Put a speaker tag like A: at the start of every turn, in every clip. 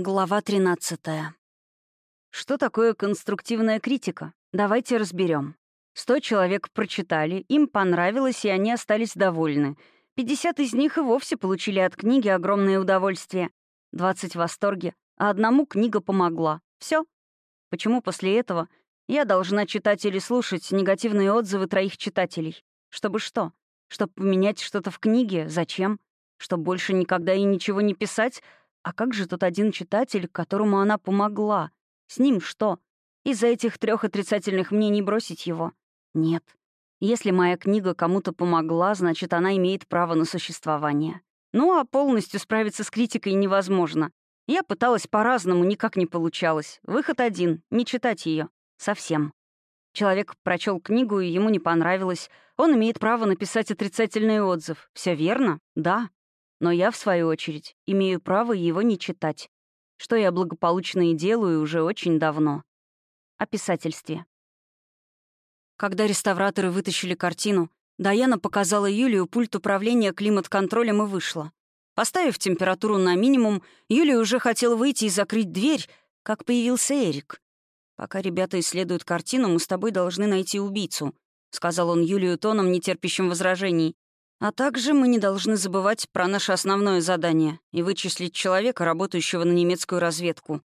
A: Глава 13. Что такое конструктивная критика? Давайте разберем. Сто человек прочитали, им понравилось, и они остались довольны. 50 из них и вовсе получили от книги огромное удовольствие. 20 в восторге, а одному книга помогла. Все. Почему после этого я должна читать или слушать негативные отзывы троих читателей? Чтобы что? Чтобы поменять что-то в книге? Зачем? Чтобы больше никогда и ничего не писать? А как же тот один читатель, которому она помогла? С ним что? Из-за этих трех отрицательных мнений бросить его? Нет. Если моя книга кому-то помогла, значит, она имеет право на существование. Ну, а полностью справиться с критикой невозможно. Я пыталась по-разному, никак не получалось. Выход один — не читать ее Совсем. Человек прочел книгу, и ему не понравилось. Он имеет право написать отрицательный отзыв. Все верно? Да. Но я, в свою очередь, имею право его не читать, что я благополучно и делаю уже очень давно. О писательстве. Когда реставраторы вытащили картину, Даяна показала Юлию пульт управления климат-контролем и вышла. Поставив температуру на минимум, Юлия уже хотела выйти и закрыть дверь, как появился Эрик. «Пока ребята исследуют картину, мы с тобой должны найти убийцу», — сказал он Юлию тоном, нетерпящим возражений. А также мы не должны забывать про наше основное задание и вычислить человека, работающего на немецкую разведку.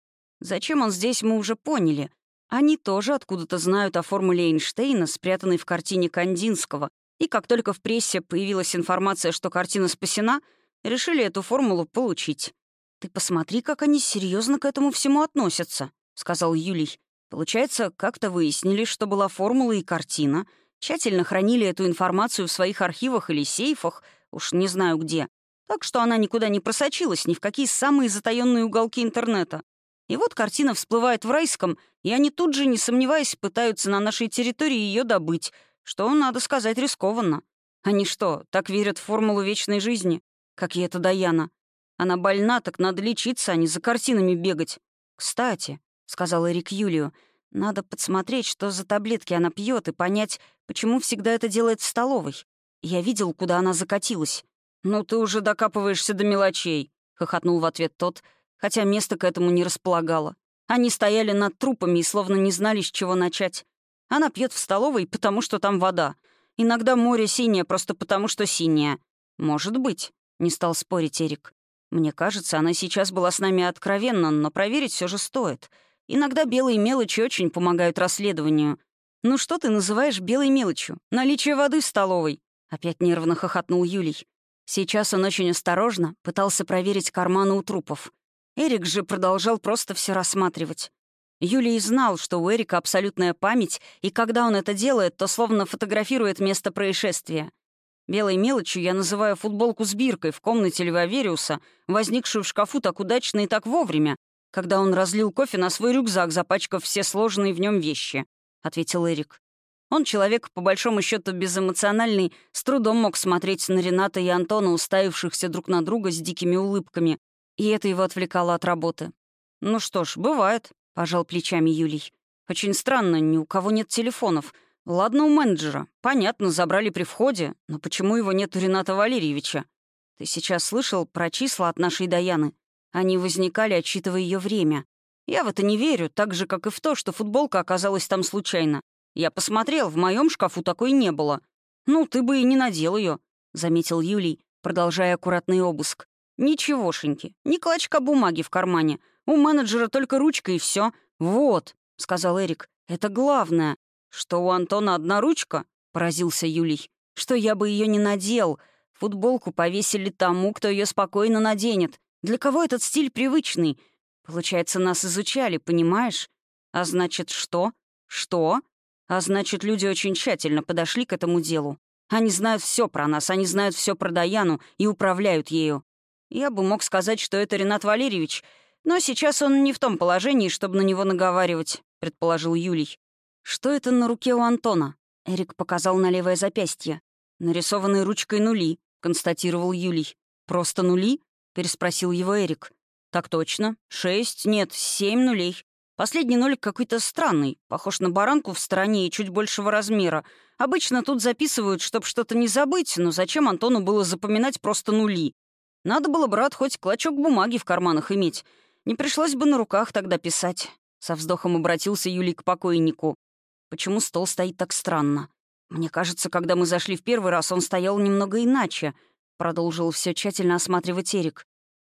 A: Зачем он здесь, мы уже поняли. Они тоже откуда-то знают о формуле Эйнштейна, спрятанной в картине Кандинского, и как только в прессе появилась информация, что картина спасена, решили эту формулу получить. «Ты посмотри, как они серьезно к этому всему относятся», — сказал Юлий. «Получается, как-то выяснили, что была формула и картина — Тщательно хранили эту информацию в своих архивах или сейфах, уж не знаю где. Так что она никуда не просочилась, ни в какие самые затаённые уголки интернета. И вот картина всплывает в райском, и они тут же, не сомневаясь, пытаются на нашей территории ее добыть, что, надо сказать, рискованно. Они что, так верят в формулу вечной жизни? Как и эта Даяна. Она больна, так надо лечиться, а не за картинами бегать. «Кстати», — сказал Эрик Юлию, — надо подсмотреть, что за таблетки она пьет, и понять, почему всегда это делает в столовой. Я видел, куда она закатилась. «Ну ты уже докапываешься до мелочей», — хохотнул в ответ тот, хотя место к этому не располагало. Они стояли над трупами и словно не знали, с чего начать. Она пьет в столовой, потому что там вода. Иногда море синее, просто потому что синее. Может быть, — не стал спорить Эрик. Мне кажется, она сейчас была с нами откровенна, но проверить все же стоит — Иногда белые мелочи очень помогают расследованию. Ну что ты называешь белой мелочью? Наличие воды в столовой. Опять нервно хохотнул Юлий. Сейчас он очень осторожно пытался проверить карманы у трупов. Эрик же продолжал просто все рассматривать. Юлий знал, что у Эрика абсолютная память, и когда он это делает, то словно фотографирует место происшествия. Белой мелочью я называю футболку с биркой в комнате Льва Вериуса, возникшую в шкафу так удачно и так вовремя, когда он разлил кофе на свой рюкзак, запачкав все сложные в нем вещи», — ответил Эрик. Он человек, по большому счету безэмоциональный, с трудом мог смотреть на Рената и Антона, уставившихся друг на друга с дикими улыбками, и это его отвлекало от работы. «Ну что ж, бывает», — пожал плечами Юлий. «Очень странно, ни у кого нет телефонов. Ладно, у менеджера. Понятно, забрали при входе, но почему его нет у Рената Валерьевича? Ты сейчас слышал про числа от нашей Даяны? Они возникали, отсчитывая ее время. Я в это не верю, так же, как и в то, что футболка оказалась там случайно. Я посмотрел, в моем шкафу такой не было. «Ну, ты бы и не надел ее, заметил Юлий, продолжая аккуратный обыск. «Ничегошеньки, ни клочка бумаги в кармане. У менеджера только ручка и все. Вот», — сказал Эрик, — «это главное». «Что у Антона одна ручка?» — поразился Юлий. «Что я бы ее не надел. Футболку повесили тому, кто ее спокойно наденет. Для кого этот стиль привычный? Получается, нас изучали, понимаешь? А значит, что? Что? А значит, люди очень тщательно подошли к этому делу. Они знают все про нас, они знают все про Даяну и управляют ею. Я бы мог сказать, что это Ренат Валерьевич, но сейчас он не в том положении, чтобы на него наговаривать, предположил Юлий. Что это на руке у Антона? Эрик показал на левое запястье. Нарисованные ручкой нули, констатировал Юлий. Просто нули? переспросил его Эрик. «Так точно. Шесть, нет, семь нулей. Последний нолик какой-то странный, похож на баранку в стороне и чуть большего размера. Обычно тут записывают, чтобы что-то не забыть, но зачем Антону было запоминать просто нули? Надо было, брат, хоть клочок бумаги в карманах иметь. Не пришлось бы на руках тогда писать. Со вздохом обратился Юлий к покойнику. Почему стол стоит так странно? Мне кажется, когда мы зашли в первый раз, он стоял немного иначе. Продолжил все тщательно осматривать Эрик.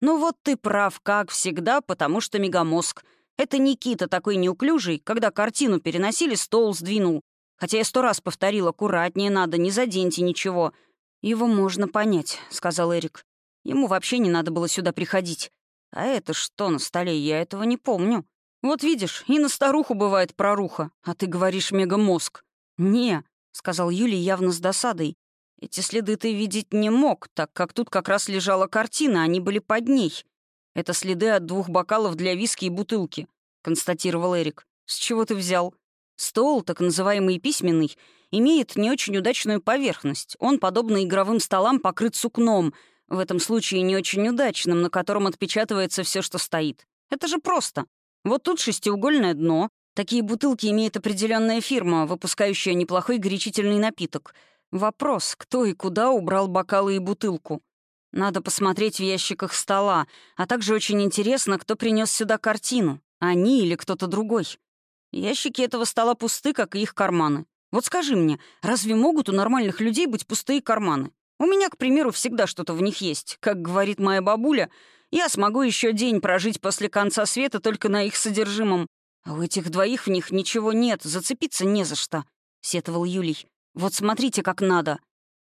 A: Ну вот ты прав, как всегда, потому что мегамозг. Это Никита такой неуклюжий, когда картину переносили, стол сдвинул. Хотя я сто раз повторил, аккуратнее надо, не заденьте ничего. Его можно понять, сказал Эрик. Ему вообще не надо было сюда приходить. А это что на столе? Я этого не помню. Вот видишь, и на старуху бывает проруха, а ты говоришь мегамозг. «Не», — сказал Юлий явно с досадой. «Эти следы ты видеть не мог, так как тут как раз лежала картина, они были под ней. Это следы от двух бокалов для виски и бутылки», — констатировал Эрик. «С чего ты взял?» «Стол, так называемый письменный, имеет не очень удачную поверхность. Он, подобно игровым столам, покрыт сукном, в этом случае не очень удачным, на котором отпечатывается все, что стоит. Это же просто. Вот тут шестиугольное дно. Такие бутылки имеет определенная фирма, выпускающая неплохой горячительный напиток. Вопрос, кто и куда убрал бокалы и бутылку. Надо посмотреть в ящиках стола, а также очень интересно, кто принес сюда картину. Они или кто-то другой. Ящики этого стола пусты, как и их карманы. Вот скажи мне, разве могут у нормальных людей быть пустые карманы? У меня, к примеру, всегда что-то в них есть. Как говорит моя бабуля, я смогу еще день прожить после конца света только на их содержимом. А у этих двоих в них ничего нет, зацепиться не за что», — сетовал Юлий. «Вот смотрите, как надо».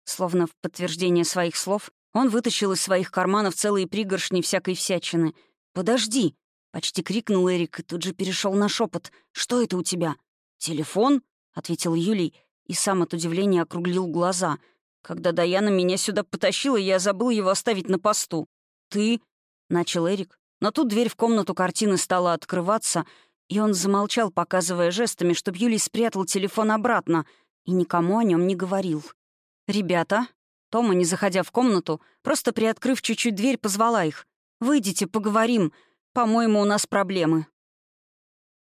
A: Словно в подтверждение своих слов, он вытащил из своих карманов целые пригоршни всякой всячины. «Подожди!» — почти крикнул Эрик и тут же перешел на шепот. «Что это у тебя?» «Телефон?» — ответил Юлий и сам от удивления округлил глаза — когда Даяна меня сюда потащила, я забыл его оставить на посту. «Ты?» — начал Эрик. Но тут дверь в комнату картины стала открываться, и он замолчал, показывая жестами, чтобы Юлий спрятал телефон обратно и никому о нем не говорил. «Ребята?» Тома, не заходя в комнату, просто приоткрыв чуть-чуть дверь, позвала их. «Выйдите, поговорим. По-моему, у нас проблемы».